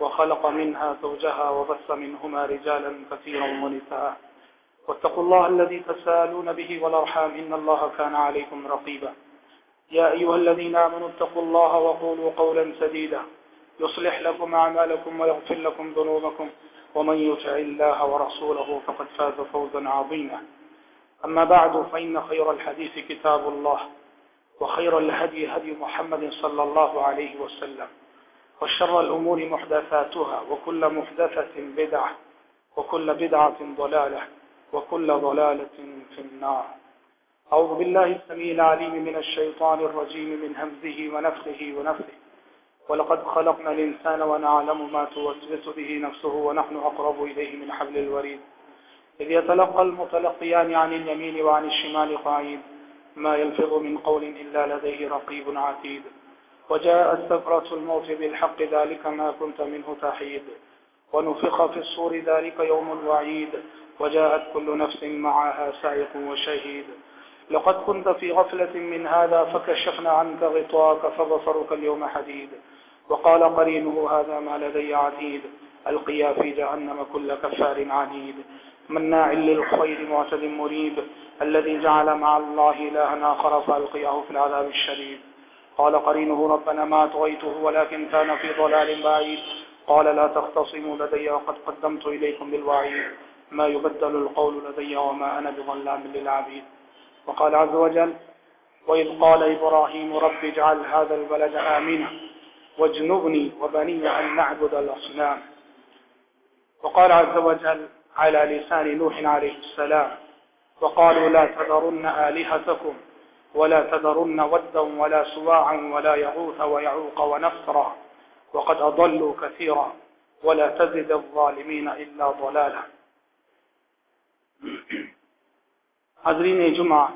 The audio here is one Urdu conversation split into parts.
وخلق منها زوجها وبث منهما رجالا كثيرا ونساء. واتقوا الله الذي تسالون به والأرحام إن الله كان عليكم رقيبا. يا أيها الذين آمنوا اتقوا الله وقولوا قولا سديدا. يصلح لكم أعمالكم ويغفر لكم ذنوبكم. ومن يطع الله ورسوله فقد فاز فوزا عظيما. أما بعد، فإن خير الحديث كتاب الله وخير الهدي هدي محمد صلى الله عليه وسلم. وشر الأمور محدثاتها، وكل محدثة بدعة، وكل بدعة ضلالة، وكل ضلالة في النار. أعوذ بالله السميع العليم من الشيطان الرجيم من همزه ونفخه ونفخه. ولقد خلقنا الإنسان ونعلم ما توسوس به نفسه ونحن أقرب إليه من حبل الوريد. إذ يتلقى المتلقيان عن اليمين وعن الشمال قعيد ما يلفظ من قول إلا لديه رقيب عتيد. وجاء السفرة الموت بالحق، ذلك ما كنت منه تحيد. ونفخ في الصور، ذلك يوم الوعيد. وجاءت كل نفس معها سائق وشهيد. لقد كنت في غفلة من هذا، فكشفنا عنك غطاك فبصرك اليوم حديد. وقال قرينه، هذا ما لدي عتيد. القيا في جهنم كل كفار عنيد. مناع للخير معتد مريب. الذي جعل مع الله إلها آخر، فألقياه في العذاب الشديد. قال قرينه ربنا ما طغيته ولكن كان في ضلال بعيد. قال لا تختصموا لدي وقد قدمت إليكم بالوعيد. ما يبدل القول لدي وما أنا بظلام للعبيد. وقال عز وجل وإذ قال إبراهيم رب اجعل هذا البلد آمنا واجنبني وبني أن نعبد الأصنام. وقال عز وجل على لسان نوح عليه السلام وقالوا لا تذرن آلهتكم ولا تذرن ودا ولا سواعا ولا يغوث ويعوق ونفرا. وقد أضلوا كثيرا ولا تزد الظالمين إلا ضلالا. حضرین جمعہ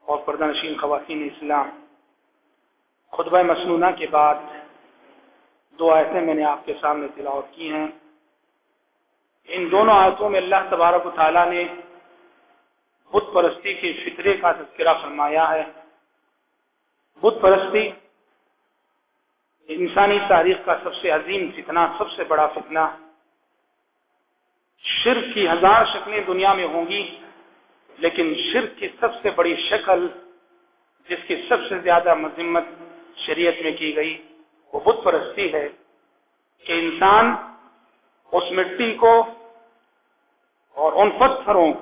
اور پردہ نشین خواتین اسلام، خطبہ مسنونہ کے بعد دو آیتیں میں نے آپ کے سامنے تلاوت کی ہیں۔ ان دونوں آیتوں میں اللہ تبارک و تعالیٰ نے بت پرستی کے فطرے کا تذکرہ فرمایا ہے۔ بت پرستی انسانی تاریخ کا سب سے عظیم فتنہ، سب سے بڑا فتنہ۔ شرک کی ہزار شکلیں دنیا میں ہوں گی، لیکن شرک کی سب سے بڑی شکل، جس کی سب سے زیادہ مذمت شریعت میں کی گئی، وہ بت پرستی ہے کہ انسان اس مٹی کو اور ان پتھروں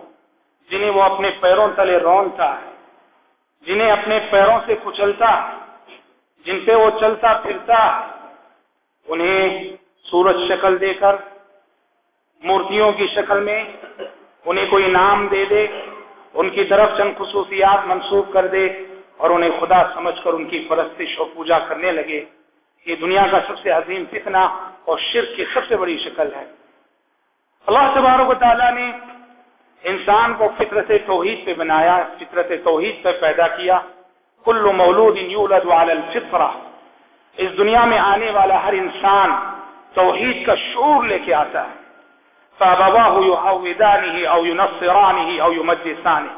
جنہیں وہ اپنے پیروں تلے رونتا ہے، جنہیں اپنے پیروں سے کچلتا جن پہ وہ چلتا پھرتا انہیں سورج شکل دے کر، مورتیوں کی شکل میں انہیں کوئی نام دے دے، ان کی طرف چند خصوصیات منسوخ کر دے اور انہیں خدا سمجھ کر ان کی پرستش و پوجا کرنے لگے۔ یہ دنیا کا سب سے عظیم فتنہ اور شرک کی سب سے بڑی شکل ہے۔ اللہ تبارک و تعالیٰ نے انسان کو فطرت توحید پہ بنایا، فطرت توحید پہ پیدا کیا۔ کل مولود یولد علی الفطرہ۔ اس دنیا میں آنے والا ہر انسان توحید کا شعور لے کے آتا ہے۔ فابواہ یحودانہ او ینصرانہ او یمجسانہ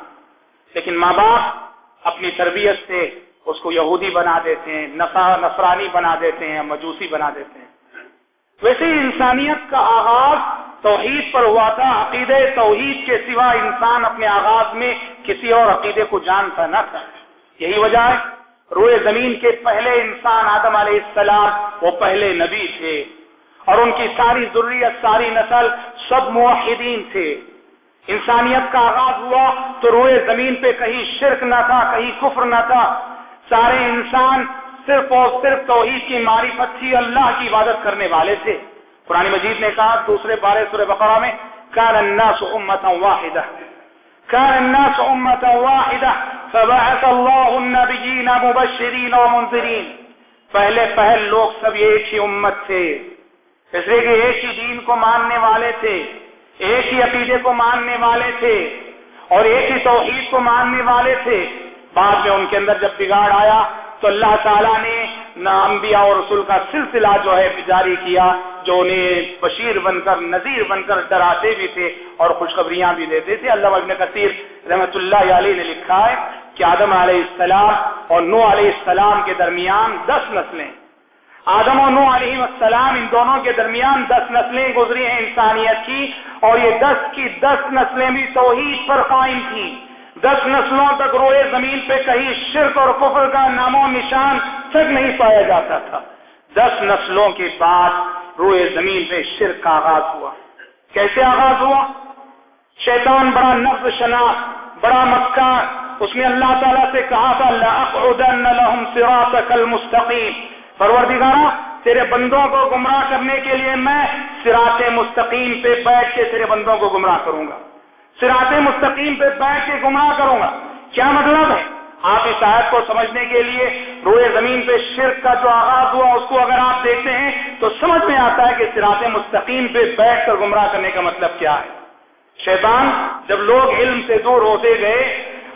لیکن ماں باپ اپنی تربیت سے اس کو یہودی بنا دیتے ہیں نصرانی بنا دیتے ہیں، مجوسی بنا دیتے ہیں۔ ویسے ہی انسانیت کا آغاز توحید پر ہوا تھا عقید توحید کے سوا انسان اپنے آغاز میں کسی اور عقیدے کو جانتا نہ تھا۔ یہی وجہ ہے، روئے زمین کے پہلے انسان آدم علیہ السلام، وہ پہلے نبی تھے۔ اور ان کی ساری ضروریت ساری نسل سب موحدین تھے۔ انسانیت کا آغاز ہوا تو روئے زمین پہ کہیں شرک نہ تھا، کہیں کفر نہ تھا۔ سارے انسان صرف اور صرف توحید کی معرفت تھی، اللہ کی عبادت کرنے والے تھے۔ قرآن مجید نے کہا، دوسرے بارے سورہ بقرہ میں، کان الناس امتا واحدہ. كان الناس أمة واحدة فبعث الله النبيين مبشرين ومنذرين پہلے پہل لوگ سب ایک ہی امت تھے۔ اس لیے کہ ایک ہی دین کو ماننے والے تھے، ایک ہی عقیدے کو ماننے والے تھے، اور ایک ہی توحید کو ماننے والے تھے۔ بعد میں ان کے اندر جب بگاڑ آیا، تو اللہ تعالیٰ نے انبیاء اور رسول کا سلسلہ جو ہے جاری کیا، جو انہیں بشیر بن کر، نذیر بن کر ڈراتے بھی تھے اور خوشخبریاں بھی دیتے تھے۔ اللہ ابن کثیر رحمۃ اللہ علیہ نے لکھا ہے کہ آدم علیہ السلام اور نو علیہ السلام کے درمیان دس نسلیں۔ آدم و نو علیہ السلام ان دونوں کے درمیان دس نسلیں گزری ہیں انسانیت کی اور یہ دس کی دس نسلیں بھی توحید پر قائم تھیں۔ دس نسلوں تک روئے زمین پہ کہیں شرک اور کفر کا نام و نشان تک نہیں پایا جاتا تھا۔ دس نسلوں کے بعد روئے زمین پہ شرک کا آغاز ہوا۔ کیسے آغاز ہوا؟ شیطان بڑا نفس شنا، بڑا مکہ۔ اس نے اللہ تعالیٰ سے کہا تھا لَأَقْعُدَنَّ صِرَاطَكَ الْمُسْتَقِيمِ پروردگارا تیرے بندوں کو گمراہ کرنے کے لیے میں سراط مستقیم پہ بیٹھ کے تیرے بندوں کو گمراہ کروں گا۔ سراط مستقیم پہ بیٹھ کے گمراہ کروں گا۔ کیا مطلب ہے؟ آپ اس آیت کو سمجھنے کے لیے روئے زمین پہ شرک کا جو آغاز ہوا، اس کو اگر آپ دیکھتے ہیں تو سمجھ میں آتا ہے کہ سراط مستقیم پہ بیٹھ کر گمراہ کرنے کا مطلب کیا ہے؟ شیطان جب لوگ علم سے دور ہوتے گئے،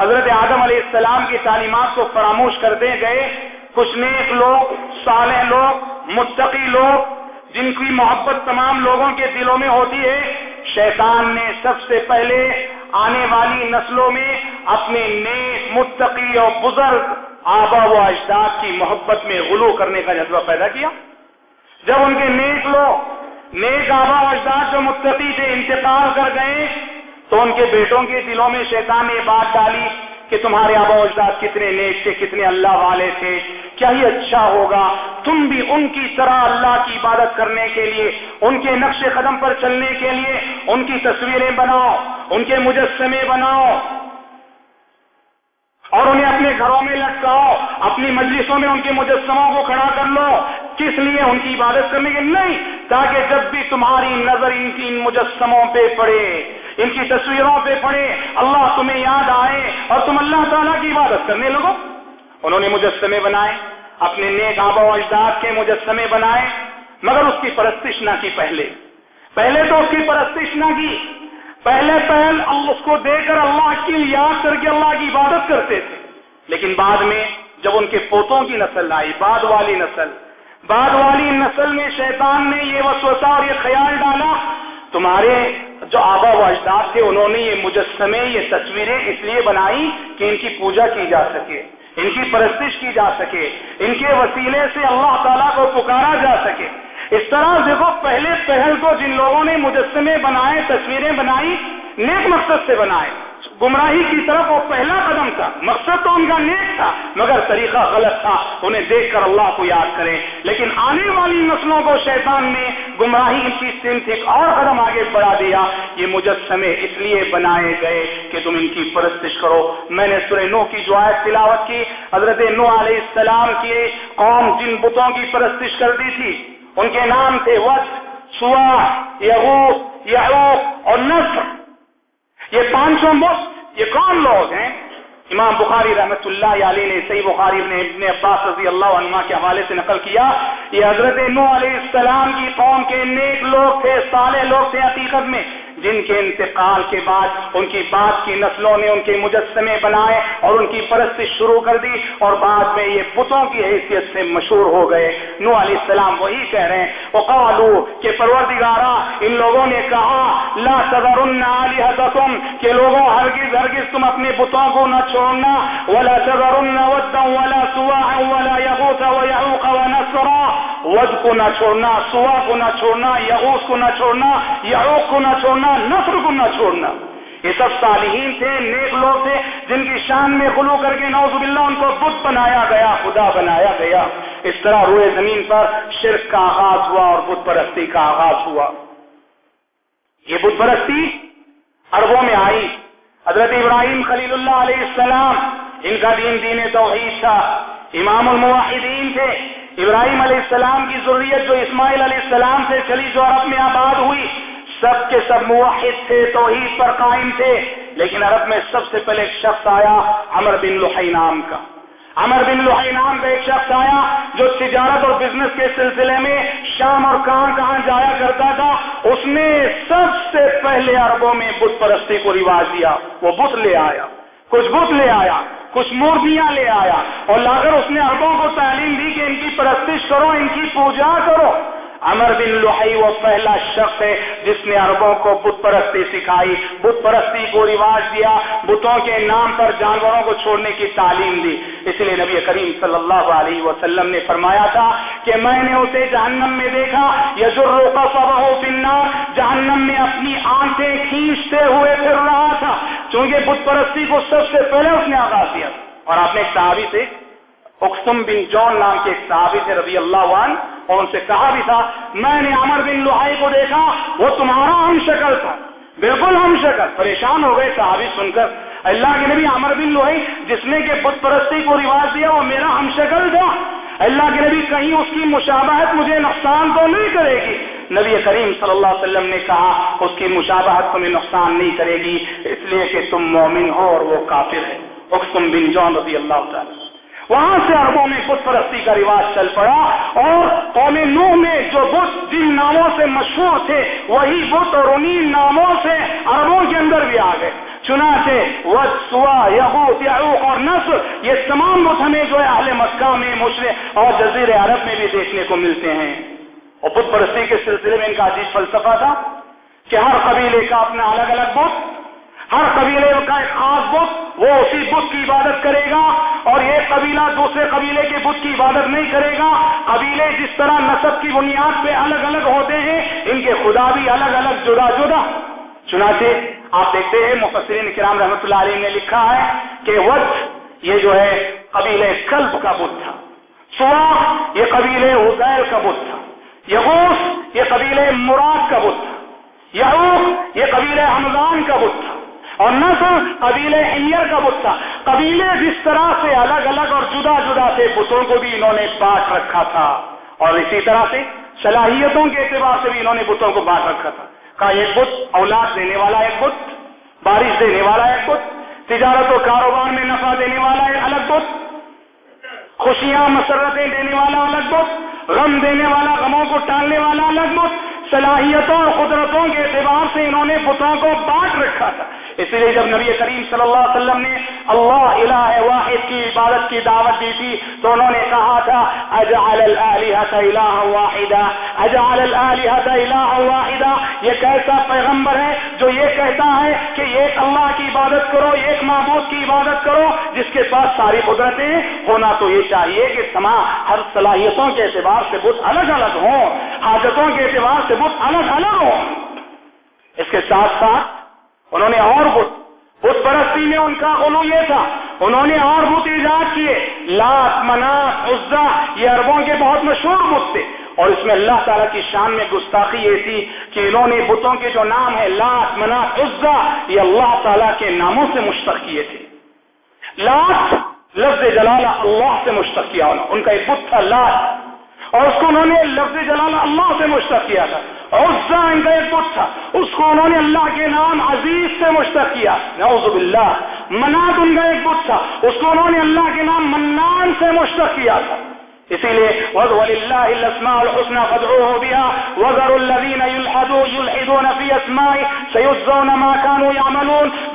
حضرت آدم علیہ السلام کی تعلیمات کو فراموش کرتے گئے، کچھ نیک لوگ، صالح لوگ، متقی لوگ، جن کی محبت تمام لوگوں کے دلوں میں ہوتی ہے، شیطان نے سب سے پہلے آنے والی نسلوں میں اپنے نیک، متقی اور بزرگ آبا و اجداد کی محبت میں غلو کرنے کا جذبہ پیدا کیا۔ جب ان کے نیک لوگ، نیک آبا و اجداد جو متقی تھے، انتقال کر گئے، تو ان کے بیٹوں کے دلوں میں شیطان نے بات ڈالی کہ تمہارے آبا و اجداد کتنے نیک تھے، کتنے اللہ والے تھے، کیا ہی اچھا ہوگا۔ تم بھی ان کی طرح اللہ کی عبادت کرنے کے لیے، ان کے نقش قدم پر چلنے کے لیے، ان کی تصویریں بناؤ، ان کے مجسمے بناؤ اور انہیں اپنے گھروں میں لٹکاؤ، اپنی مجلسوں میں ان کے مجسموں کو کھڑا کر لو۔ کس لیے ان کی عبادت کرنے کے نہیں، تاکہ جب بھی تمہاری نظر ان کی ان مجسموں پہ پڑے، ان کی تصویروں پہ پڑے، اللہ تمہیں یاد آئے اور تم اللہ تعالیٰ کی عبادت کرنے لگو۔ انہوں نے مجسمے بنائے، اپنے نیک آبا و اجداد کے مجسمے بنائے، مگر اس کی پرستش نہ کی پہلے۔ پہلے تو اس کی پرستش نہ کی۔ پہلے پہل اس کو دے کر اللہ کی یاد کر کے اللہ کی عبادت کرتے تھے۔ لیکن بعد میں جب ان کے پوتوں کی نسل آئی، بعد والی نسل، بعد والی نسل میں شیطان نے یہ وسوسہ اور یہ خیال ڈالا، تمہارے جو آبا و اجداد تھے، انہوں نے یہ مجسمے، یہ تصویریں اس لیے بنائی کہ ان کی پوجا کی جا سکے، ان کی پرستش کی جا سکے، ان کے وسیلے سے اللہ تعالیٰ کو پکارا جا سکے۔ اس طرح دیکھو، پہلے پہل کو جن لوگوں نے مجسمے بنائے، تصویریں بنائی، نیک مقصد سے بنائے۔ گمراہی کی طرف وہ پہلا قدم تھا۔ مقصد تو ان کا نیک تھا، مگر طریقہ غلط تھا۔ انہیں دیکھ کر اللہ کو یاد کریں۔ لیکن آنے والی نسلوں کو شیطان نے گمراہی کی سمت ایک اور قدم آگے بڑھا دیا۔ یہ مجسمے اس لیے بنائے گئے کہ تم ان کی پرستش کرو۔ میں نے سورہ نو کی جو آیت تلاوت کی، حضرت نو علیہ السلام کی قوم جن بتوں کی پرستش کر دی تھی ان کے نام تھے وقت سوا یعوق یعوق اور نصر۔ یہ پانچ سو مفت، یہ کون لوگ ہیں؟ امام بخاری رحمت اللہ علیہ نے صحیح بخاری نے ابن عباس رضی اللہ عنہ کے حوالے سے نقل کیا۔ یہ حضرت نو علیہ السلام کی قوم کے نیک لوگ تھے سالے لوگ تھے حقیقت میں۔ جن کے انتقال کے بعد ان کی بات کی نسلوں نے ان کے مجسمے بنائے اور ان کی پرست شروع کر دی اور بعد میں یہ بتوں کی حیثیت سے مشہور ہو گئے۔ نو علیہ السلام وہی کہہ رہے ہیں وہ قالو کہ پروردگارا، ان لوگوں نے کہا، لا تذرن آلہتکم، کہ لوگوں ہرگز ہرگز تم اپنے بتوں کو نہ چھوڑنا، ولا تذرن ودا ولا سواعا ولا یغوث ویعوق ونصرا ود کو نہ چھوڑنا، سوا کو نہ چھوڑنا یغوث کو نہ چھوڑنا یعوق کو نہ چھوڑنا، نصر کو نہ چھوڑنا۔ یہ سب صالحین تھے، نیک لوگ تھے، جن کی شان میں غلو کر کے نوز باللہ ان کو بت بنایا گیا، خدا بنایا گیا۔ اس طرح روئے زمین پر شرک کا آغاز ہوا اور بت پرستی کا آغاز ہوا۔ یہ بت پرستی عربوں میں آئی۔ حضرت ابراہیم خلیل اللہ علیہ السلام، ان کا دین دین توحید تھا۔ امام المواحدین تھے۔ ابراہیم علیہ السلام کی ضروریت جو اسماعیل علیہ السلام سے چلی جو عرب میں آباد ہوئی، سب کے سب موحد تھے، توحید پر قائم تھے۔ لیکن عرب میں سب سے پہلے ایک شخص آیا، عمر بن لحی نام کا۔ امر بن لوہائی نام کا ایک شخص آیا جو تجارت اور بزنس کے سلسلے میں شام اور کہاں کہاں جایا کرتا تھا۔ اس نے سب سے پہلے عربوں میں بت پرستی کو رواج دیا، وہ بت لے آیا۔ کچھ بت لے آیا۔ کچھ مورتیاں لے آیا اور لا کر اس نے اربوں کو تعلیم دی کہ ان کی پرستش کرو، ان کی پوجا کرو۔ امر بن لوہائی وہ پہلا شخص ہے جس نے عربوں کو بت پرستی سکھائی۔ بت پرستی کو رواج دیا، بتوں کے نام پر جانوروں کو چھوڑنے کی تعلیم دی۔ اس لیے نبی کریم صلی اللہ علیہ وسلم نے فرمایا تھا کہ میں نے اسے جہنم میں دیکھا یزر فنار جہنم میں اپنی آنکھیں کھینچتے ہوئے پھر رہا تھا۔ چونکہ بت پرستی کو سب سے پہلے اس نے آغاز دیا اور آپ نے ایک صحابی سے اقسم بن جون نام کے ایک صحابی تھے رضی اللہ عنہ، اور ان سے کہا بھی تھا، میں نے عمر بن لوہائی کو دیکھا، وہ تمہارا ہم شکل تھا۔ بالکل ہم شکل۔ پریشان ہو گئے صحابی سن کر۔ اللہ کے نبی عمر بن لوہائی جس نے کہ بت پرستی کو رواج دیا، وہ میرا ہم شکل تھا۔ اللہ کے نبی کہیں اس کی مشابہت مجھے نقصان تو نہیں کرے گی۔ نبی کریم صلی اللہ علیہ وسلم نے کہا، اس کی مشابہت تمہیں نقصان نہیں کرے گی، اس لیے کہ تم مومن ہو اور وہ کافر ہے۔ اقسم بن جون رضی اللہ تعالی وہاں سے عربوں میں بت پرستی کا رواج چل پڑا اور قوم نوح میں جو بت جن ناموں سے مشہور تھے، وہی بت اور انہیں ناموں سے عربوں کے اندر بھی آ گئے۔ چنانچہ ود سوا، یہود، یعوق اور نصر، یہ تمام بت ہمیں جو ہے اہل مکہ میں، مشرق اور جزیر عرب میں بھی دیکھنے کو ملتے ہیں۔ اور بت پرستی کے سلسلے میں ان کا عجیب فلسفہ تھا کہ ہر قبیلے کا اپنا الگ الگ بت ہر قبیلے کا ایک خاص بت، وہ اسی بت کی عبادت کرے گا اور یہ قبیلہ دوسرے قبیلے کے بت کی عبادت نہیں کرے گا۔ قبیلے جس طرح نصب کی بنیاد پہ الگ الگ ہوتے ہیں، ان کے خدا بھی الگ الگ جدا جدا۔ چنانچہ آپ دیکھتے ہیں، مفسرین کرام رحمۃ اللہ علیہ نے لکھا ہے کہ وقت یہ جو ہے قبیلے کلب کا بت تھا۔ سوا یہ قبیلے حزیر کا بت تھا۔ یغوس یہ قبیلے مراد کا بت تھا۔ یعوق یہ قبیلے حمدان کا بت تھا۔ اور نسل قبیلے ایئر کا بت تھا۔ قبیلے جس طرح سے الگ الگ اور جدا جدا تھے، بتوں کو بھی انہوں نے بانٹ رکھا تھا۔ اور اسی طرح سے صلاحیتوں کے اعتبار سے بھی انہوں نے بتوں کو بانٹ رکھا تھا۔ کہا، ایک بت اولاد دینے والا ایک بت، بارش دینے والا ایک بت، تجارت و کاروبار میں نفع دینے والا ایک الگ بت، خوشیاں، مسرتیں دینے والا الگ بت، غم دینے والا، غموں کو ٹالنے والا الگ بت، صلاحیتوں اور قدرتوں کے اعتبار سے انہوں نے بتوں کو بانٹ رکھا تھا۔ اس لیے جب نبی کریم صلی اللہ علیہ وسلم نے اللہ الہ واحد کی عبادت کی دعوت دی تھی، تو انہوں نے کہا تھا، اجعل الہ واحدہ، اجعل الہ واحدہ۔ یہ کیسا پیغمبر ہے جو یہ کہتا ہے کہ ایک اللہ کی عبادت کرو، ایک معبود کی عبادت کرو، جس کے پاس ساری قدرتیں ہونا تو یہ چاہیے کہ سما ہر صلاحیتوں کے اعتبار سے بت الگ الگ ہوں، حاجتوں کے اعتبار سے بت الگ الگ ہوں۔ اس کے ساتھ ساتھ انہوں نے اور بت بت پرستی میں ان کا غلو یہ تھا۔ انہوں نے اور بت ایجاد کیے۔ لات منا عزا، یہ عربوں کے بہت مشہور بت تھے۔ اور اس میں اللہ تعالیٰ کی شان میں گستاخی یہ تھی کہ انہوں نے بتوں کے جو نام ہے لات منا عزا، یہ اللہ تعالیٰ کے ناموں سے مشتق کیے تھے۔ لات لفظ جلالہ اللہ سے مشتق کیا ان کا ایک بت تھا لات اور اس کو انہوں نے لفظ جلال اللہ سے مشتق کیا تھا۔ ان کا ایک بت تھا، اس کو انہوں نے اللہ کے نام عزیز سے مشتق کیا۔ نعوذ باللہ منات ان کا ایک بت تھا، اس کو انہوں نے اللہ کے نام منان سے مشتق کیا تھا۔ اسی لیے وَلِلَّهِ الْأَسْمَاءُ الْحُسْنَى فَادْعُوهُ بِهَا وَذَرُوا الَّذِينَ يُلْحِدُونَ فِي أَسْمَائِهِ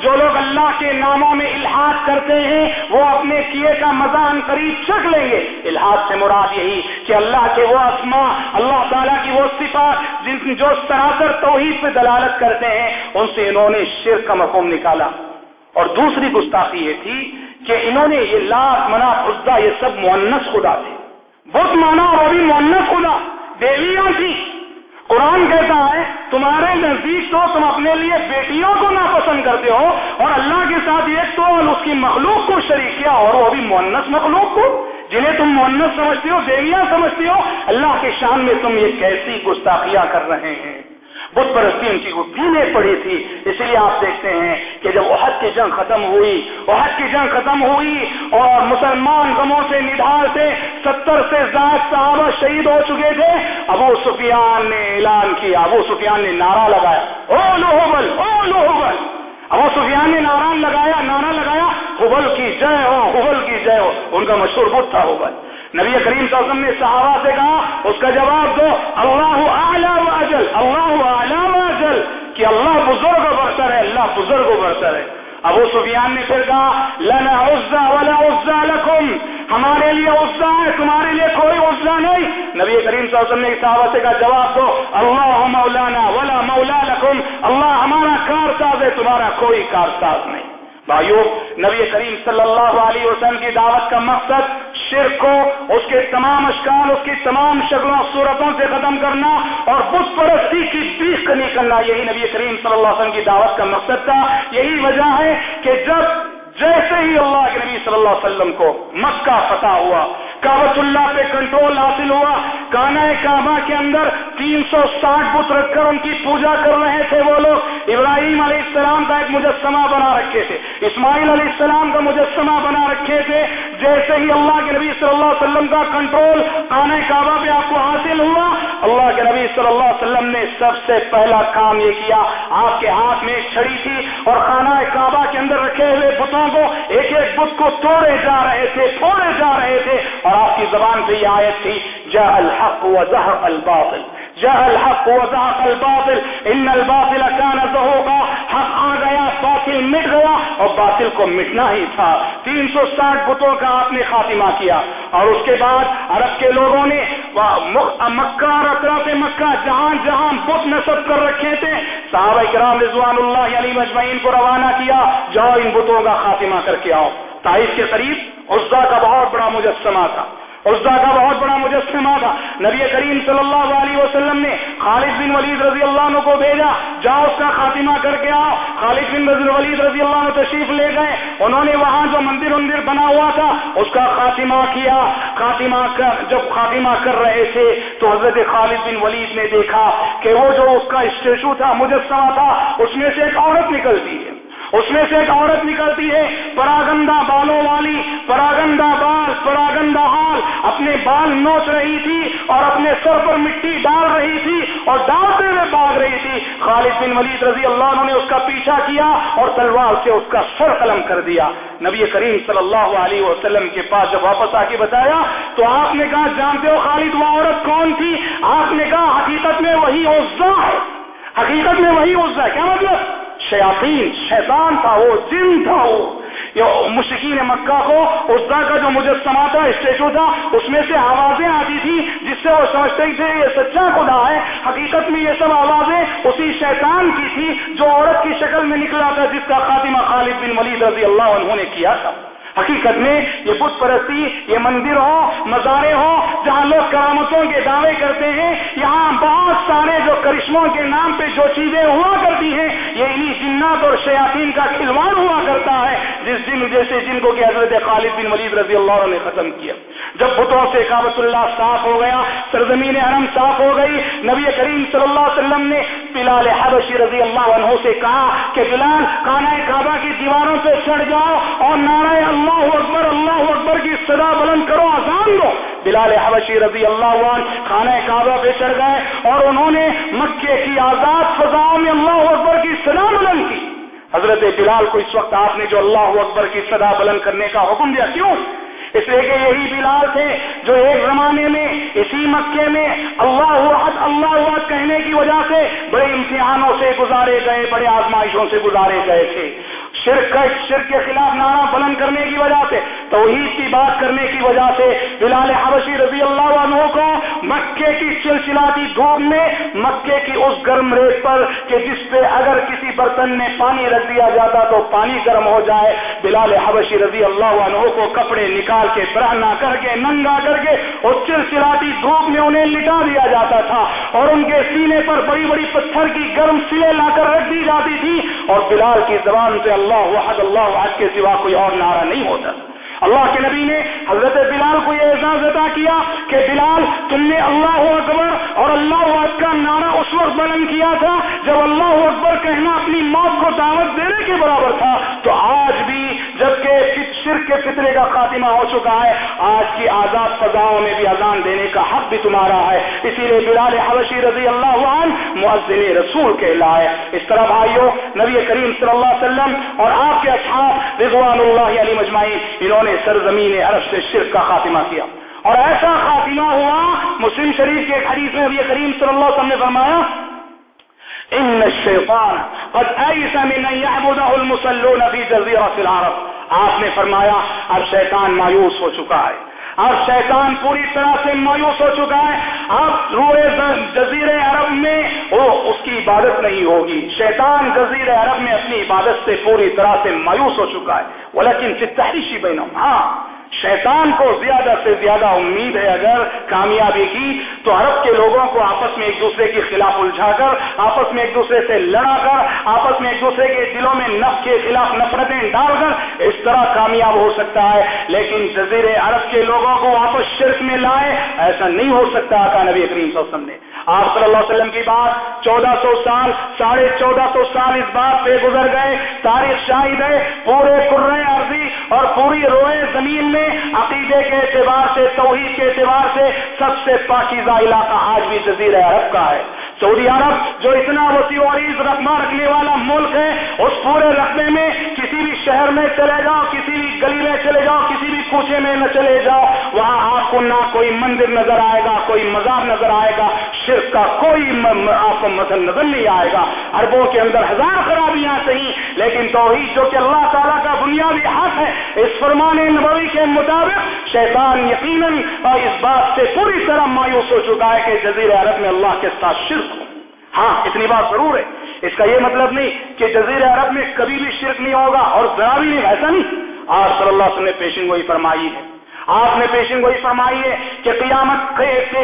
جو لوگ اللہ کے ناموں میں الحاد کرتے ہیں وہ اپنے کیے کا مزہ ان قریب چکھ لیں گے۔ الحاد سے مراد یہی کہ اللہ کے وہ اسماء، اللہ تعالیٰ کی وہ صفات جن جو سراسر توحید پہ دلالت کرتے ہیں، ان سے انہوں نے شرک کا مفہوم نکالا۔ اور دوسری گستاخی یہ تھی کہ انہوں نے یہ لاکھ منا خدا یہ سب مونس خدا تھے۔ بت مانا اور ابھی مونت خدا دیویوں کی۔ قرآن کہتا ہے، تمہارے نزدیک تو تم اپنے لیے بیٹیوں کو ناپسند کرتے ہو اور اللہ کے ساتھ ایک تو اس کی مخلوق کو شریک کیا اور وہ بھی مونس مخلوق کو۔ جنہیں تم مونت سمجھتے ہو دیویاں سمجھتے ہو، اللہ کے شان میں تم یہ کیسی گستاخیاں کر رہے ہیں۔ بت پرستی ان کی گھٹی پڑی تھی۔ اس لیے آپ دیکھتے ہیں کہ جب عہد کی جنگ ختم ہوئی عہد کی جنگ ختم ہوئی اور مسلمان غموں سے ندھار سے ستر سے زائد صحابہ شہید ہو چکے تھے، ابو سفیان نے اعلان کیا، ابو سفیان نے نعرہ لگایا۔ او لوہبل او لوہبل۔ ابو سفیان نے ناران لگایا، نعرہ لگایا حبل کی جے ہو حبل کی جے ہو۔ ان کا مشہور بت تھا حبل نبی کریم صلی اللہ علیہ وسلم نے صحابہ سے کہا، اس کا جواب دو، اللہ اعلیٰ اجل، اللہ اعلیٰ اجل، کہ اللہ بزرگ و برتر ہے، اللہ بزرگ و برتر ہے۔ ابو سفیان نے پھر کہا، لنا عزا ولا عزا لکم، ہمارے لیے عزا ہے، تمہارے لیے کوئی عزا نہیں۔ نبی کریم صلی اللہ علیہ وسلم نے صحابہ سے کہا، جواب دو، اللہ مولانا ولا مولا لکم، اللہ ہمارا کارساز ہے، تمہارا کوئی کارساز نہیں۔ بھائیو، نبی کریم صلی اللہ علیہ وسلم کی دعوت کا مقصد شرک کو، اس کے تمام اشکال، اس کی تمام شکلوں، صورتوں سے ختم کرنا اور بت پرستی کی بیخ نہیں کرنا، یہی نبی کریم صلی اللہ علیہ وسلم کی دعوت کا مقصد تھا۔ یہی وجہ ہے کہ جب جیسے ہی اللہ کے نبی صلی اللہ علیہ وسلم کو مکہ فتح ہوا کابت اللہ پہ کنٹرول حاصل ہوا، کانا کعبہ کے اندر تین سو ساٹھ بت رکھ کر ان کی پوجا کر رہے تھے وہ لوگ ابراہیم علیہ السلام کا ایک مجسمہ بنا رکھے تھے، اسماعیل علیہ السلام کا مجسمہ بنا رکھے تھے۔ جیسے ہی اللہ کے نبی صلی اللہ علیہ وسلم کا کنٹرول کانا کعبہ پہ آپ کو حاصل ہوا، اللہ کے نبی صلی اللہ علیہ وسلم نے سب سے پہلا کام یہ کیا۔ آپ کے ہاتھ میں ایک چھڑی تھی اور خانہ کعبہ کے اندر رکھے ہوئے بتوں کو ایک ایک بت کو توڑے جا رہے تھے توڑے جا رہے تھے۔ اور آپ کی زبان سے یہ آیت تھی جا الحق و الباطل۔ جا الحق و زہر الباطل. ان الباطل كان زهوقا. حق آ گیا، باطل مٹ گیا اور باطل کو مٹنا ہی تھا. تین سو ساٹھ بتوں کا آپ نے خاتمہ کیا. اور اس کے بعد عرب کے لوگوں نے مکہ اور اطراف مکہ جہاں جہاں بت نصب کر رکھے تھے. صحابہ کرام رضوان اللہ علی مجمعین کو روانہ کیا. جاؤ ان بتوں کا خاتمہ کر کے آؤ. تائف کے قریب عزا کا بہت بڑا مجسمہ تھا. عزا کا بہت بڑا مجسمہ تھا۔ نبی کریم صلی اللہ علیہ وسلم نے خالد بن ولید رضی اللہ عنہ کو بھیجا۔ جاؤ اس کا خاتمہ کر کے آؤ۔ خالد بن ولید رضی اللہ عنہ تشریف لے گئے۔ انہوں نے وہاں جو مندر وندر بنا ہوا تھا، اس کا خاتمہ کیا۔ خاتمہ کر جب خاتمہ کر رہے تھے، تو حضرت خالد بن ولید نے دیکھا کہ وہ جو اس کا اسٹیچو تھا، مجسمہ تھا، اس میں سے ایک عورت نکلتی ہے۔ اس میں سے ایک عورت نکلتی ہے، پراگندہ بالوں والی، پراگندہ بال، پراگندہ حال، اپنے بال نوچ رہی تھی اور اپنے سر پر مٹی ڈال رہی تھی اور ڈالتے ہوئے بھاگ رہی تھی۔ خالد بن ولید رضی اللہ عنہ نے اس کا پیچھا کیا اور تلوار سے اس کا سر قلم کر دیا۔ نبی کریم صلی اللہ علیہ وسلم کے پاس جب واپس آ کے بتایا تو آپ نے کہا، جانتے ہو خالد، وہ عورت کون تھی؟ آپ نے کہا، حقیقت میں وہی عزا ہے۔ حقیقت میں وہی عزا ہے۔ کیا مطلب؟ شیاطین، شیطان تھا وہ، جن تھا وہ۔ مشکین مکہ کو اسدا کا جو مجسمہ تھا، اسٹیچو تھا، اس میں سے آوازیں آتی تھی جس سے وہ سمجھتے تھے یہ سچا خدا ہے۔ حقیقت میں یہ سب آوازیں اسی شیطان کی تھی جو عورت کی شکل میں نکلا تھا، جس کا خاتمہ خالد بن ولید رضی اللہ عنہ نے کیا تھا۔ حقیقت میں یہ بت پرستی، یہ مندر ہو، مزارے ہو، جہاں لوگ کرامتوں کے دعوے کرتے ہیں، یہاں بہت سارے جو کرشموں کے نام پہ جو چیزیں ہوا کرتی ہیں، یہ انہیں جنات اور شیاطین کا کھلواڑ ہوا کرتا ہے، جس دن جیسے جن کو کہ حضرت خالد بن ولید رضی اللہ عنہ نے ختم کیا۔ جب بتوں سے کابت اللہ صاف ہو گیا، سرزمین حرم صاف ہو گئی، نبی کریم صلی اللہ علیہ وسلم نے بلال حبشی رضی اللہ عنہ سے کہا کہ بلال کانا کعبہ کی دیواروں سے چڑھ جاؤ اور نعرہ اللہ اکبر اللہ اکبر کی صدا بلند کرو آسان دو۔ بلال حبشی رضی اللہ عنہ خانہ کعبہ پہ چڑھ گئے اور انہوں نے مکے کی آزاد فضاؤں میں اللہ اکبر کی صدا بلند کی۔ حضرت بلال کو اس وقت آپ نے جو اللہ اکبر کی صدا بلند کرنے کا حکم دیا، کیوں؟ اس لیے کہ یہی بلال تھے جو ایک زمانے میں، اسی مکے میں اللہ وحد اللہ وحد کہنے کی وجہ سے بڑے امتحانوں سے گزارے گئے، بڑے آزمائشوں سے گزارے گئے تھے۔ شرک شرک کے خلاف نعرہ بلند کرنے کی وجہ سے، توحید کی بات کرنے کی وجہ سے بلال حبشی رضی اللہ عنہ کو مکے کی چلچلاتی دھوپ میں، مکے کی اس گرم ریت پر کہ جس پہ اگر کسی برتن میں پانی رکھ دیا جاتا تو پانی گرم ہو جائے۔ بلال حبشی رضی اللہ عنہ کو کپڑے نکال کے برہنا کر کے، ننگا کر کے اس چلچلاتی دھوپ میں انہیں لٹا دیا جاتا تھا اور ان کے سینے پر بڑی بڑی پتھر کی گرم سلے لا کر رکھ دی جاتی تھی۔ اور بلال کی زبان سے اللہ وحد اللہ وحد کے سوا کوئی اور نعرہ نہیں ہوتا۔ اللہ کے نبی نے حضرت بلال کو یہ اعزاز ادا کیا کہ بلال، تم نے اللہ اکبر اور اللہ اکبر کا نعرہ اس وقت بلند کیا تھا جب اللہ اکبر کہنا اپنی موت کو دعوت دینے کے برابر تھا۔ تو آج بھی جبکہ شرک کے فطرے کا خاتمہ ہو چکا ہے۔ آج کی آزاد فضاؤں میں بھی اذان دینے کا حق بھی تمہارا ہے۔ اسی لیے بلال حبشی رضی اللہ عنہ معذن رسول کے لائے اس طرح بھائیوں نبی کریم صلی اللہ علیہ وسلم اور آپ کے اصحاب رضوان اللہ علی مجمعین، انہوں نے سرزمین عرب سے شرک کا خاتمہ کیا۔ اور ایسا خاتمہ ہوا، مسلم شریف کے ایک حدیث میں نبی کریم صلی اللہ علیہ وسلم نے فرمایا، ان الشیطان قد ایس من ان يعبده المصلون في جزیرہ العرب. آپ نے فرمایا، اب شیطان مایوس ہو چکا ہے۔ اب شیطان پوری طرح سے مایوس ہو چکا ہے۔ اب روئے جزیر عرب میں وہ اس کی عبادت نہیں ہوگی۔ شیطان جزیر عرب میں اپنی عبادت سے پوری طرح سے مایوس ہو چکا ہے۔ ولیکن پھر تحریشی بینم ہاں شیطان کو زیادہ سے زیادہ امید ہے اگر کامیابی کی تو عرب کے لوگوں کو آپس میں ایک دوسرے کے خلاف الجھا کر، آپس میں ایک دوسرے سے لڑا کر، آپس میں ایک دوسرے کے دلوں میں نف کے خلاف نفرتیں ڈال کر اس طرح کامیاب ہو سکتا ہے۔ لیکن جزیر عرب کے لوگوں کو واپس شرک میں لائے، ایسا نہیں ہو سکتا کا نبی کریم صلی اللہ علیہ وسلم نے۔ آپ صلی اللہ علیہ وسلم کی بات چودہ سو سال، ساڑھے چودہ سو سال اس بات پہ گزر گئے، تاریخ شاہد ہے، پورے عرضی اور پوری روئے زمین میں عقیدے کے اعتبار سے، توحید کے اعتبار سے سب سے پاکیزہ علاقہ آج بھی جزیر عرب کا ہے۔ سعودی عرب جو اتنا وسیع و عریض رقبہ رکھنے والا ملک ہے، اس پورے رقبے میں کسی بھی شہر میں چلے جاؤ، کسی بھی گلی میں چلے جاؤ، کسی بھی کوچے میں نہ چلے جاؤ وہاں آپ کو نہ کوئی مندر نظر آئے گا، کوئی مزار نظر آئے گا، شرک کا کوئی آپ کو مذہب نظر نہیں آئے گا۔ اربوں کے اندر ہزار خرابیاں صحیح لیکن توحید جو کہ اللہ تعالیٰ کا بنیادی حق ہے، اس فرمان نبوی کے مطابق شیطان یقیناً اس بات سے پوری طرح مایوس ہو چکا ہے کہ جزیر عرب میں اللہ کے ساتھ شرک ہو۔ ہاں اتنی بات ضرور ہے۔ اس کا یہ مطلب نہیں کہ جزیر عرب میں کبھی بھی شرک نہیں ہوگا اور ذرا بھی نہیں، ایسا نہیں۔ آج صلی اللہ علیہ وسلم نے پیشن گوئی فرمائی ہے۔ آپ نے پیشن گوئی فرمائی ہے کہ قیامت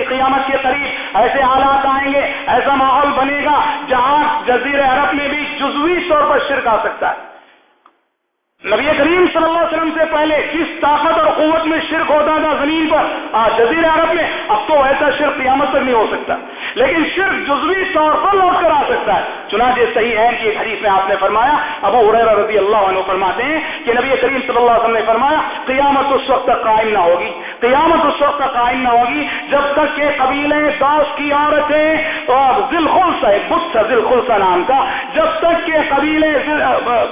قیامت کے قریب ایسے حالات آئیں گے، ایسا ماحول بنے گا جہاں جزیر عرب میں بھی جزوی طور پر شرک آ سکتا ہے۔ نبی کریم صلی اللہ علیہ وسلم سے پہلے کس طاقت اور قوت میں شرک ہوتا تھا زمین پر؟ آج جزیر عرب میں، اب تو ایسا شرک قیامت تک نہیں ہو سکتا۔ لیکن شرک جزوی طور پر لوٹ کر آ سکتا ہے۔ چنانچہ صحیح ہے کہ ایک حدیث میں آپ نے فرمایا، ابو عریر رضی اللہ عنہ فرماتے ہیں کہ نبی کریم صلی اللہ علیہ وسلم نے فرمایا، قیامت اس وقت تک قائم نہ ہوگی۔ قیامت اس وقت تک قائم نہ ہوگی جب تک کہ قبیلے داس کی عورتیں، اور ذل خلسہ بت ذل خلسہ نام کا، جب تک کہ قبیلے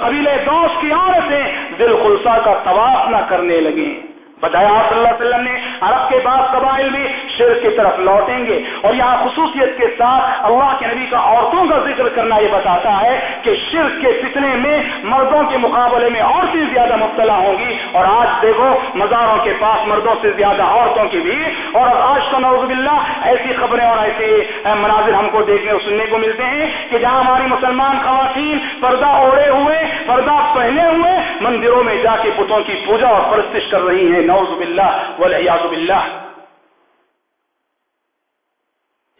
قبیلے دوست کی عورتیں دل خلسا کا طواف نہ کرنے لگے بتایا صلی اللہ علیہ وسلم نے، عرب کے بعد قبائل بھی شرک کی طرف لوٹیں گے۔ اور یہاں خصوصیت کے ساتھ اللہ کے نبی کا عورتوں کا ذکر کرنا یہ بتاتا ہے کہ شرک کے فتنے میں مردوں کے مقابلے میں عورتیں زیادہ مبتلا ہوں گی۔ اور آج دیکھو، مزاروں کے پاس مردوں سے زیادہ عورتوں کی بھی اور آج تو نوز باللہ ایسی خبریں اور ایسے مناظر ہم کو دیکھنے اور سننے کو ملتے ہیں کہ جہاں ہماری مسلمان خواتین پردہ اوڑے ہوئے، پردہ پہنے ہوئے مندروں میں جا کے بتوں کی پوجا اور پرستش کر رہی ہیں۔ نعوذ باللہ والعیاذ باللہ۔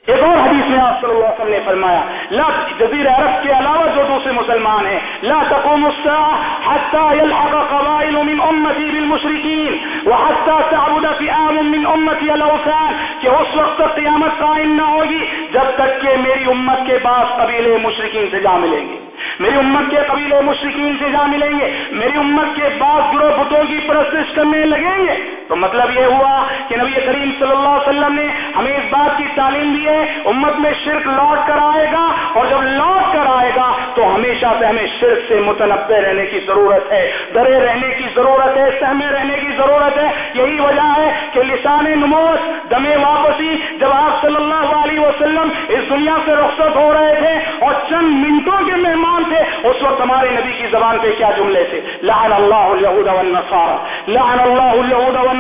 ایک اور حدیث میں آپ صلی اللہ علیہ وسلم نے فرمایا، لا جزیر عرب کے علاوہ جو دوسرے مسلمان ہیں، لا تقوم الساعة حتى يلحق قبائل من امتی بالمشرکین وحتى تعبد فئام من امتی الاوثان کہ اس وقت تک قیامت قائم نہ ہوگی جب تک کہ میری امت کے بعض قبیلے مشرکین سے جا ملیں گے۔ میری امت کے قبیلے مشرقین سے جا ملیں گے، میری امت کے بعض گروہ بتوں کی پرستش کرنے لگیں گے۔ تو مطلب یہ ہوا کہ نبی کریم صلی اللہ علیہ وسلم نے ہمیں اس بات کی تعلیم دی ہے، امت میں شرک لوٹ کر آئے گا اور جب لوٹ کر آئے گا تو ہمیشہ سے ہمیں شرک سے متنوع رہنے کی ضرورت ہے، ڈرے رہنے کی ضرورت ہے، سہمے رہنے کی ضرورت ہے۔ یہی وجہ ہے کہ لسان نموش دم واپسی جب آپ صلی اللہ علیہ وسلم اس دنیا سے رخصت ہو رہے تھے اور چند منٹوں کے مہمان تھے، اس وقت ہمارے نبی کی زبان پہ کیا جملے تھے؟ لعن اللہ الہود والنصارى، لعن اللہ الہود والنصارى۔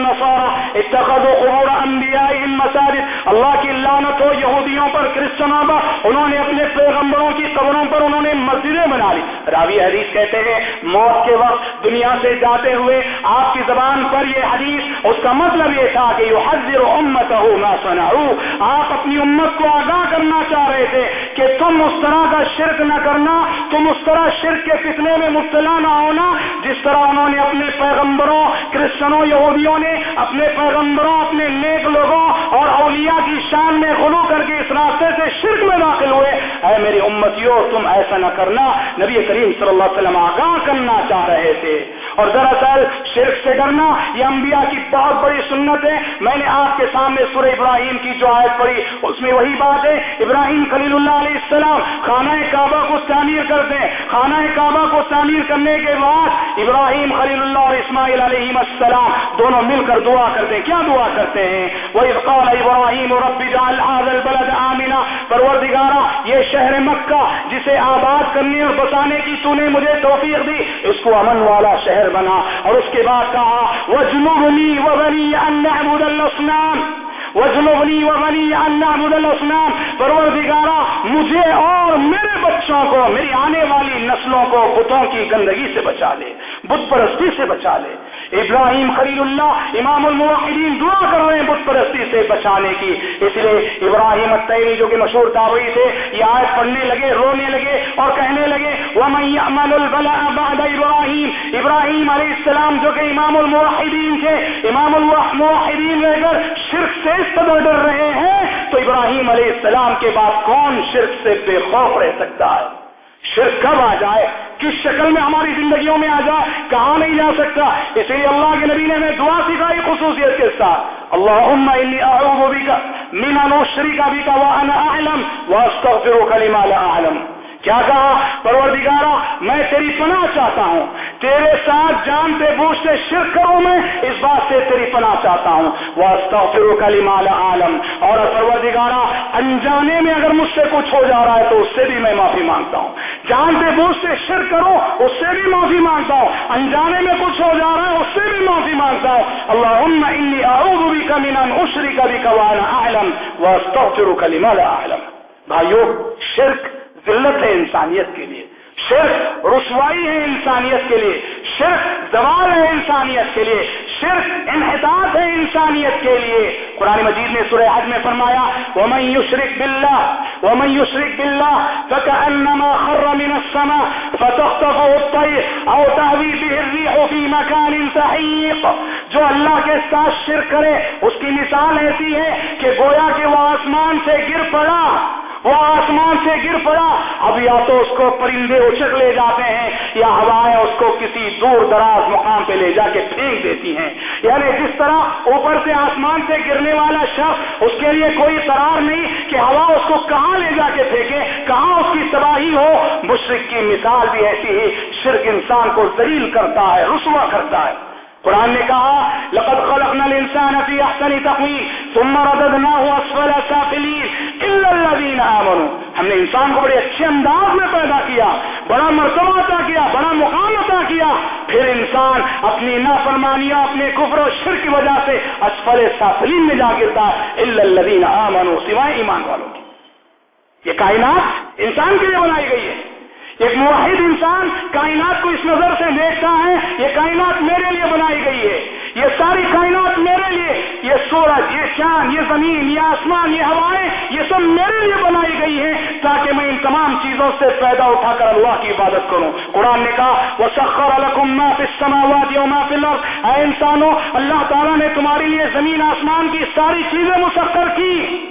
اتخذوا قبور انبیائهم مساجد۔ اللہ کی لعنت ہو، یہودیوں پر، کرسچنوں پر۔ انہوں نے اپنے پیغمبروں کی قبروں پر انہوں نے مسجدیں بنا لی۔ راوی حدیث کہتے ہیں، موت کے وقت دنیا سے جاتے ہوئے آپ کی زبان پر یہ حدیث، اس کا مطلب یہ تھا کہ یحذر امته ما صنعوا آپ اپنی امت کو آگاہ کرنا چاہ رہے تھے کہ تم اس طرح کا شرک نہ کرنا، تم اس طرح شرک کے فتنے میں مبتلا نہ ہونا، جس طرح انہوں نے اپنے پیغمبروں، کرسچنوں، یہودیوں نے اپنے پیغمبروں، اپنے نیک لوگوں اور اولیاء کی شان میں غلو کر کے اس راستے سے شرک میں داخل ہوئے۔ اے میری امتیوں تم ایسا نہ کرنا۔ نبی کریم صلی اللہ علیہ وسلم آگاہ کرنا چاہ رہے تھے۔ اور دراصل شرک سے کرنا یہ انبیاء کی بہت بڑی سنت ہے۔ میں نے آپ کے سامنے سورہ ابراہیم کی جو آیت پڑھی، اس میں وہی بات ہے۔ ابراہیم خلیل اللہ علیہ السلام خانہ کعبہ کو تعمیر کرتے ہیں۔ خانہ کعبہ کو تعمیر کرنے کے بعد ابراہیم خلیل اللہ اور اسماعیل علیہ السلام دونوں مل کر دعا کرتے ہیں۔ کیا دعا کرتے ہیں؟ وہ قال ابراہیم رب جعل هذا البلد آمنا۔ پروردگارا یہ شہر مکہ جسے آباد کرنے اور بسانے کی تو نے مجھے توفیق دی، اس کو امن والا شہر بنا اور اس کے بعد کہا وہ جنوبنی وہ بنی انحمد السلام وجنبنی وغنی پروردگارا، مجھے اور میرے بچوں کو، میری آنے والی نسلوں کو بتوں کی گندگی سے بچا لے، بت پرستی سے بچا لے۔ ابراہیم خلیل اللہ، امام الموحدین دعا کر رہے ہیں بت پرستی سے بچانے کی۔ اس لیے ابراہیم الطیری جو کہ مشہور تابعی تھے، یہ آیت پڑھنے لگے، رونے لگے اور کہنے لگے، وَمَن يَعْمَلُ الْبَلَاءَ بَعْدَ ابراہیم ابراہیم علیہ السلام جو کہ امام الموحدین تھے، امام الموحدین رہ کر شرک سے ڈر رہے ہیں، تو ابراہیم علیہ السلام کے بعد کون شرک سے بے خوف رہ سکتا ہے؟ شرک کب آ جائے؟ کس شکل میں ہماری زندگیوں میں آ جائے کہاں نہیں جا سکتا؟ اس لیے اللہ کے نبی نے ہمیں دعا سکھائی خصوصیت کے ساتھ۔ اللہ اعوذ بک من ان اشرک بک وانا اعلم واستغفرک لما لا اعلم۔ کیا کہا؟ پروردگارا، میں تیری پناہ چاہتا ہوں۔ تیرے ساتھ جانتے بوجھتے شرک کروں میں اس بات سے تیری پناہ چاہتا ہوں۔ واسطغفرک لما لا اور پروردگارا، انجانے میں اگر مجھ سے کچھ ہو جا رہا ہے تو اس سے بھی میں معافی مانگتا ہوں۔ جانتے بوجھتے شرک کرو، اس سے بھی معافی مانگتا ہوں۔ انجانے میں کچھ ہو جا رہا ہے، اس سے بھی معافی مانگتا ہوں۔ اللہم انی اعوذ بک من ان اشرک بک وانا اعلم۔ واستغفرک لما لا اعلم بھائیو، شرک ذلت ہے انسانیت کے لیے۔ شرک رسوائی ہے انسانیت کے لیے شرک زوال ہے انسانیت کے لیے شرک انحطاط ہے انسانیت کے لیے۔ قرآن مجید نے سورہ حج میں فرمایا، ومن يشرك بالله، ومن يشرك بالله فكأنما خر من السماء فتخطفه الطير او تهوي به الريح في مكان سحيق۔ جو اللہ کے ساتھ شرک کرے، اس کی مثال ایسی ہے کہ گویا کہ وہ آسمان سے گر پڑا۔ وہ آسمان سے گر پڑا۔ اب یا تو اس کو پرندے اچک لے جاتے ہیں، یا ہوائیں اس کو کسی دور دراز مقام پہ لے جا کے پھینک دیتی ہیں۔ یعنی جس طرح اوپر سے آسمان سے گرنے والا شخص، اس کے لیے کوئی قرار نہیں کہ ہوا اس کو کہاں لے جا کے پھینکے، کہاں اس کی تباہی ہو۔ مشرق کی مثال بھی ایسی ہی، شرک انسان کو ذلیل کرتا ہے، رسوا کرتا ہے۔ قرآن نے کہا، لقد خلقنا الانسان في احسن تقويم ثم رددناه اسفل سافلين الا الذين امنوا ہم نے انسان کو بڑے اچھے انداز میں پیدا کیا، بڑا مرتبہ عطا کیا، بڑا مقام عطا کیا، پھر انسان اپنی نافرمانیاں، اپنے کفر و شر کی وجہ سے اسفل سافلین میں جا گرتا ہے الا الذين امنوا سوائے ایمان والوں کی۔ یہ کائنات انسان کے لیے بنائی گئی ہے۔ ایک موحد انسان کائنات کو اس نظر سے دیکھتا ہے، یہ کائنات میرے لیے بنائی گئی ہے۔ یہ ساری کائنات میرے لیے، یہ سورج، یہ چاند، یہ زمین، یہ آسمان، یہ ہوائیں، یہ سب میرے لیے بنائی گئی ہے تاکہ میں ان تمام چیزوں سے پیدا اٹھا کر اللہ کی عبادت کروں۔ قرآن نے کہا وہ سخر الکما السماوات وما في الارض اے انسانوں، اللہ تعالیٰ نے تمہارے لیے زمین، آسمان کی ساری چیزیں مسخر کی۔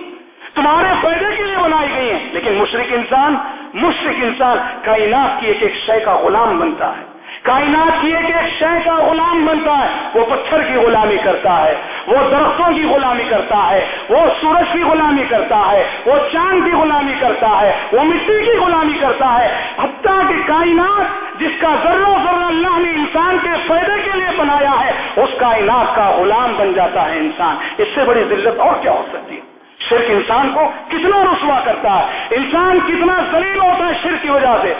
تمہارے فائدے کے لیے بنائی گئی ہیں، لیکن مشرق انسان مشرق انسان کائنات کی ایک ایک شے کا غلام بنتا ہے۔ کائنات کی ایک ایک شے کا غلام بنتا ہے۔ وہ پتھر کی غلامی کرتا ہے، وہ درختوں کی غلامی کرتا ہے، وہ سورج کی غلامی کرتا ہے، وہ چاند کی غلامی کرتا ہے، وہ مٹی کی غلامی کرتا ہے۔ حتیٰ کہ کائنات جس کا ذرہ ذرہ اللہ نے انسان کے فائدے کے لیے بنایا ہے، اس کائنات کا غلام بن جاتا ہے انسان۔ اس سے بڑی ذلت اور کیا ہو سکتی ہے؟ شرک انسان کو کتنا رسوا کرتا ہے؟ انسان کتنا ذلیل ہوتا ہے شرک کی وجہ سے؟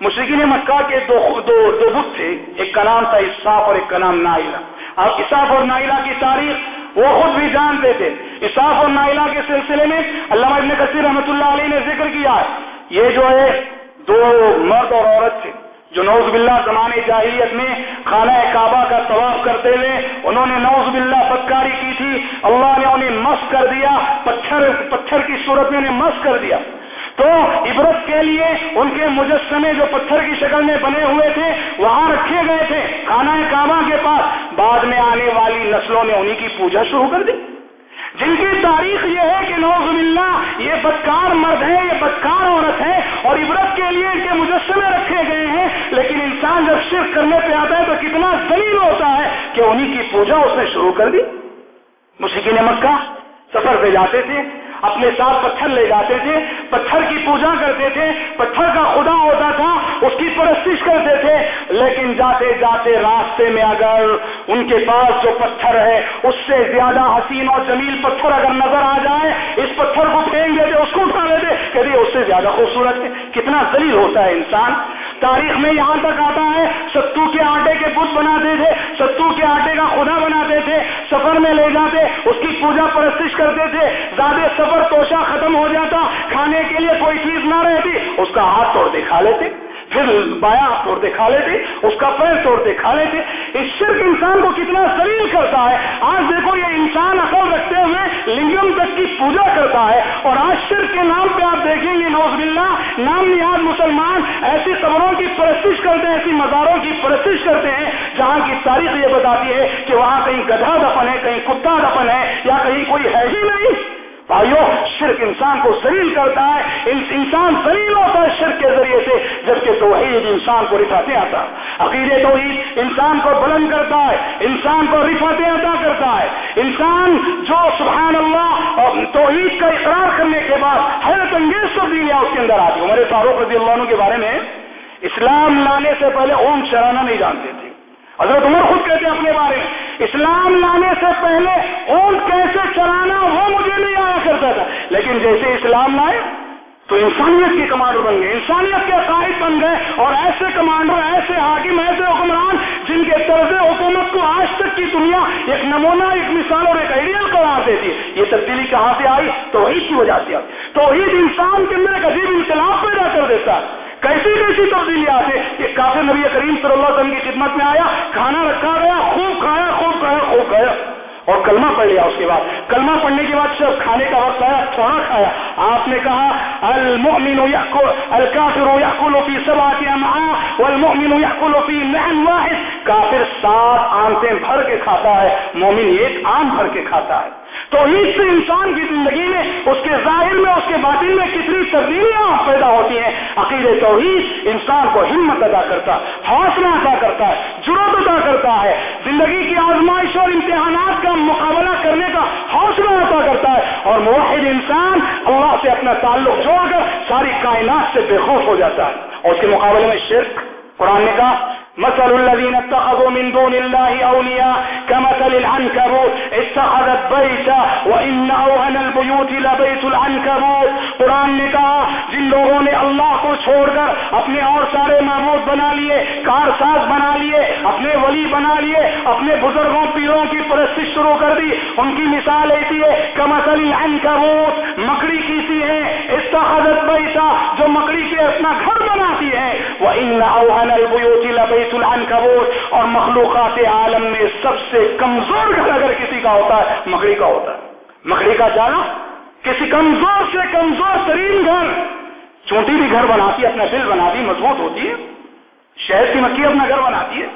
مشرقین مکہ کے دو دو دو بت تھے، ایک کا نام تھا اساف اور ایک کا نام نائلہ۔ اب اساف اور نائلہ کی تاریخ وہ خود بھی جانتے تھے۔ اساف اور نائلہ کے سلسلے میں علامہ ابن کثیر رحمۃ اللہ علیہ نے ذکر کیا ہے۔ یہ جو ہے، دو مرد اور عورت تھے۔ جو نوز باللہ زمانے جاہلیت میں خانہ کعبہ کا طواف کرتے ہوئے انہوں نے نوز باللہ بدکاری کی تھی، اللہ نے انہیں مس کر دیا، پتھر پتھر کی صورت میں انہیں مس کر دیا۔ تو عبرت کے لیے ان کے مجسمے جو پتھر کی شکل میں بنے ہوئے تھے، وہاں رکھے گئے تھے خانہ کعبہ کے پاس۔ بعد میں آنے والی نسلوں نے انہیں کی پوجا شروع کر دی۔ جن کی تاریخ یہ ہے کہ نوز اللہ یہ بدکار مرد ہے، یہ بدکار عورت ہے اور عبرت کے لیے ان کے مجسمے رکھے گئے ہیں، لیکن انسان جب شرک کرنے پہ آتا ہے تو کتنا دلیل ہوتا ہے کہ انہیں کی پوجا اس نے شروع کر دی۔ مشکل مکہ سفر پہ جاتے تھے اپنے ساتھ پتھر لے جاتے تھے، پتھر کی پوجا کرتے تھے، پتھر کا خدا ہوتا تھا، اس کی پرستش کرتے تھے۔ لیکن جاتے جاتے راستے میں اگر ان کے پاس جو پتھر ہے، اس سے زیادہ حسین اور جمیل پتھر اگر نظر آ جائے، اس پتھر کو پھینک دیتے، اس کو اٹھا لیتے کہ اس سے زیادہ خوبصورت ہے۔ کتنا ذلیل ہوتا ہے انسان۔ تاریخ میں یہاں تک آتا ہے، ستو کے آٹے کے بت بناتے تھے، ستو کے آٹے کا خدا بناتے تھے، سفر میں لے جاتے، اس کی پوجا پرستش کرتے تھے، زیادہ سفر توشا ختم ہو جاتا، کھانے کے لیے کوئی چیز نہ رہتی، اس کا ہاتھ توڑ دے کھا لیتے۔ پھر بایا توڑتے کھا لیتے، اس کا پیر توڑتے کھا لیتے۔ اس شرک انسان کو کتنا سلیل کرتا ہے۔ آج دیکھو، یہ انسان عقل رکھتے ہوئے لنگم تک کی پوجا کرتا ہے۔ اور آج شرک کے نام پہ آپ دیکھیں گے نوز بلّہ نام نہاد مسلمان ایسی قبروں کی پرستش کرتے ہیں، ایسی مزاروں کی پرستش کرتے ہیں، جہاں کی تاریخ یہ بتاتی ہے کہ وہاں کہیں گدھا دفن ہے، کہیں کتا دفن ہے، یا کہیں کوئی ہے ہی نہیں۔ بھائیو، شرک انسان کو ذلیل کرتا ہے انسان ذلیل ہوتا ہے شرک کے ذریعے سے، جبکہ توحید انسان کو رفاتے آتا عقید توحید انسان کو بلند کرتا ہے، انسان کو رفاتے عطا کرتا ہے۔ انسان جو سبحان اللہ اور توحید کا اقرار کرنے کے بعد حیرت انگیز تبدیلیاں اس کے اندر آتی ہمارے فاروق رضی اللہ عنہ کے بارے میں اسلام لانے سے پہلے اون شرانہ نہیں جانتے تھے۔ حضرت عمر خود کہتے ہیں اپنے بارے میں، اسلام لانے سے پہلے اونٹ کیسے چلانا وہ مجھے نہیں لیکن جیسے اسلام لائے تو انسانیت کے کمانڈر بن گئے۔ انسانیت کے قائد بن گئے اور ایسے کمانڈر، ایسے حاکم، ایسے حکمران جن کے طرز حکومت کو آج تک کی دنیا ایک نمونہ، ایک مثال اور ایک آئیڈیل قرار دیتی ہے۔ یہ تبدیلی کہاں سے آئی؟ توحید کی وجہ سے آئی۔ توحید انسان کے اندر ایک عجیب انقلاب پیدا کر دیتا ہے۔ کیسی کیسی تبدیلی آتے کہ کافی نبی کریم صلی اللہ علیہ وسلم کی خدمت میں آیا، کھانا رکھا گیا، خوب کھایا خوب کھایا خوب کھایا۔ اور کلمہ پڑھ لیا اس کے بعد۔ کلمہ پڑھنے کے بعد صرف کھانے کا وقت آیا تھوڑا کھایا۔ آپ نے کہا، المؤمن الکافر یاکل فی سبعۃ امعاء والمؤمن یاکل فی لحم واحد. کافر سات آنتیں بھر کے کھاتا ہے، مومن ایک آم بھر کے کھاتا ہے۔ توحید سے انسان کی زندگی میں، اس کے ظاہر میں، اس کے باطن میں کتنی تبدیلیاں پیدا ہوتی ہیں۔ عقید توحید انسان کو ہمت ادا کرتا، حوصلہ ادا کرتا ہے ضرورت ادا کرتا ہے۔ زندگی کی آزمائش اور امتحانات کا مقابلہ کرنے کا حوصلہ ادا کرتا ہے۔ اور موحد انسان اللہ سے اپنا تعلق جوڑ کر ساری کائنات سے بے خوف ہو جاتا ہے۔ اور اس کے مقابلے میں شرک، قرآن نے کہا مثل الذين اتخذوا من دون الله أولياء كمثل العنكبوت. اتخذت بيتا وإن أوهن البيوت لبيت العنكبوت. قرآن نے کہا، جن لوگوں نے اللہ کو چھوڑ کر اپنے اور سارے معبود بنا لیے کارساز بنا لیے، اپنے ولی بنا لیے، اپنے بزرگوں، پیروں کی پرستش شروع کر دی. ان کی مثال ایسی ہے، کمثل العنكبوت مکڑی کیسی ہے اتخذت بيتا جو مکڑی کے اپنا گھر بناتی ہے۔ وہ ان البيوت العنکبوت اور مخلوقات عالم میں سب سے کمزور گھر اگر کسی کا ہوتا ہے، مکڑی کا ہوتا ہے۔ مکڑی کا جانا، کسی کمزور سے کمزور ترین گھر۔ چونٹی بھی گھر بناتی ہے، اپنا دل بناتی مضبوط ہوتی ہے۔ شہر کی مکھی اپنا گھر بناتی ہے۔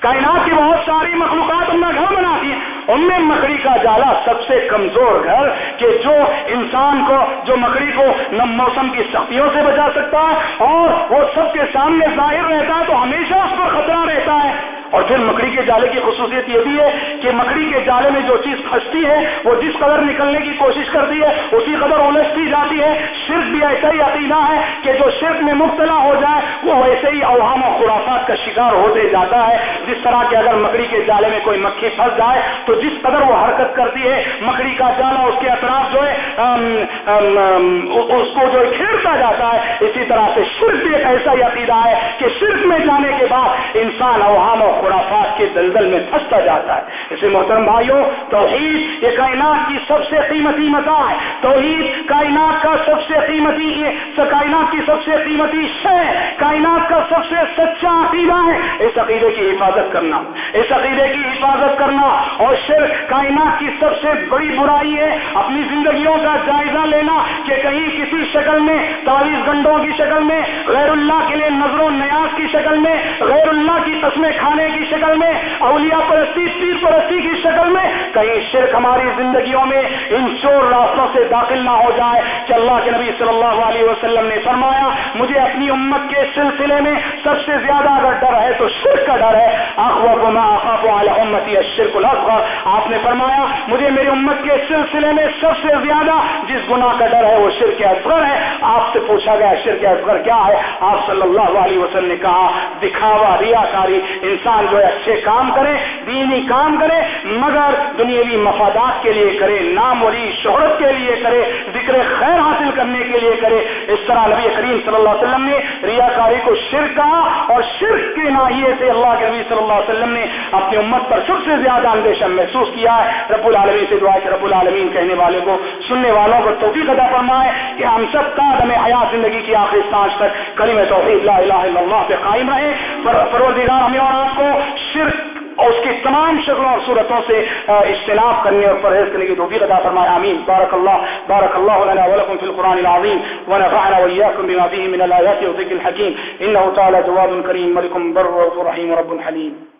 کائنات کی بہت ساری مخلوقات اپنا گھر بناتی ہیں۔ ان میں مکڑی کا جالا سب سے کمزور گھر کہ جو انسان کو، جو مکڑی کو نہ موسم کی سختیوں سے بچا سکتا ہے اور وہ سب کے سامنے ظاہر رہتا ہے تو ہمیشہ اس پر خطرہ رہتا ہے۔ اور پھر مکڑی کے جالے کی خصوصیت یہ بھی ہے کہ مکڑی کے جالے میں جو چیز پھنستی ہے، وہ جس قدر نکلنے کی کوشش کرتی ہے، اسی قدر الجھتی جاتی ہے۔ صرف بھی ایسا ہی عقیدہ ہے کہ جو شرک میں مبتلا ہو جائے، وہ ویسے ہی اوہام و خرافات کا شکار ہوتے جاتا ہے۔ جس طرح کہ اگر مکڑی کے جالے میں کوئی مکھی پھنس جائے، تو جس قدر وہ حرکت کرتی ہے، مکڑی کا جالا اس کے اطراف جو ہے آم آم آم اس کو جو کھیڑتا جاتا ہے، اسی طرح سے شرک بھی ایک ایسا ہی عقیدہ ہے کہ شرک میں جانے کے بعد انسان اوہام و خرافات کے دلدل میں پھنستا جاتا ہے۔ اسے محترم بھائیوں، توحید یہ کائنات کی سب سے قیمتی متا ہے۔ توحید کائنات کا کا سب سے قیمتی کائنات کی سب سے قیمتی شے، کائنات کا سب سے سچا عقیدہ ہے۔ اس عقیدے کی حفاظت کرنا، اس عقیدے کی حفاظت کرنا اور شرک کائنات کی سب سے بڑی برائی ہے، اپنی زندگیوں کا جائزہ لینا کہ کہیں کسی شکل میں تاویز گنڈوں کی شکل میں، غیر اللہ کے لیے نظر و نیاز کی شکل میں، غیر اللہ کی قسمیں کھانے کی شکل میں، اولیاء پرستی، پیر پرستی کی شکل میں، کہیں شرک ہماری زندگیوں میں ان چور راستوں سے داخل نہ ہو جائے۔ کہ اللہ کے نبی صلی اللہ علیہ وسلم نے فرمایا، مجھے اپنی امت کے سلسلے میں سب سے زیادہ اگر ڈر ہے تو شرک کا ڈر ہے۔ امتی شرک الاصغر آپ نے فرمایا، مجھے میری امت کے سلسلے میں سب سے زیادہ جس گناہ کا ڈر ہے وہ شرک اصغر ہے۔ آپ سے پوچھا گیا، شرک اصغر کیا ہے؟ آپ صلی اللہ علیہ وسلم نے کہا، دکھاوا ریا کاری انسان جو ہے اچھے کام کرے، دینی کام کرے، مگر دنیاوی مفادات کے لیے کرے، نام ولی شہرت کے لیے کرے، ذکر خیر حاصل کرنے کے لیے کرے۔ اس طرح نبی کریم صلی اللہ علیہ وسلم نے ریا کاری کو شرک کہا اور شرک کے ناحیے سے اللہ کے نبی صلی صلی اللہ علیہ وسلم نے اپنی امت پر سب سے زیادہ اندیشہ محسوس کیا ہے۔ رب العالمین سے دعا کہ رب العالمین کہنے والے کو، سننے والوں کو توفیق ادا فرمائے کہ ہم سب کا دم حیات زندگی کی آخری سانس تک کلیم توحید لا الہ الا اللہ پہ قائم رہے۔ پروردگار ہمیں اور آپ کو شرک اور اس کی تمام شکلوں اور صورتوں سے اجتناب کرنے اور پرہیز کرنے کی توفیق عطا فرمائے، آمین۔ بارک اللہ بارک اللہ لنا ولکم فی القرآن العظیم ونفعنا وإياكم بما فيه من الآيات والذكر الحكيم إنه تعالى جواد كريم ملك بر رحيم رب حليم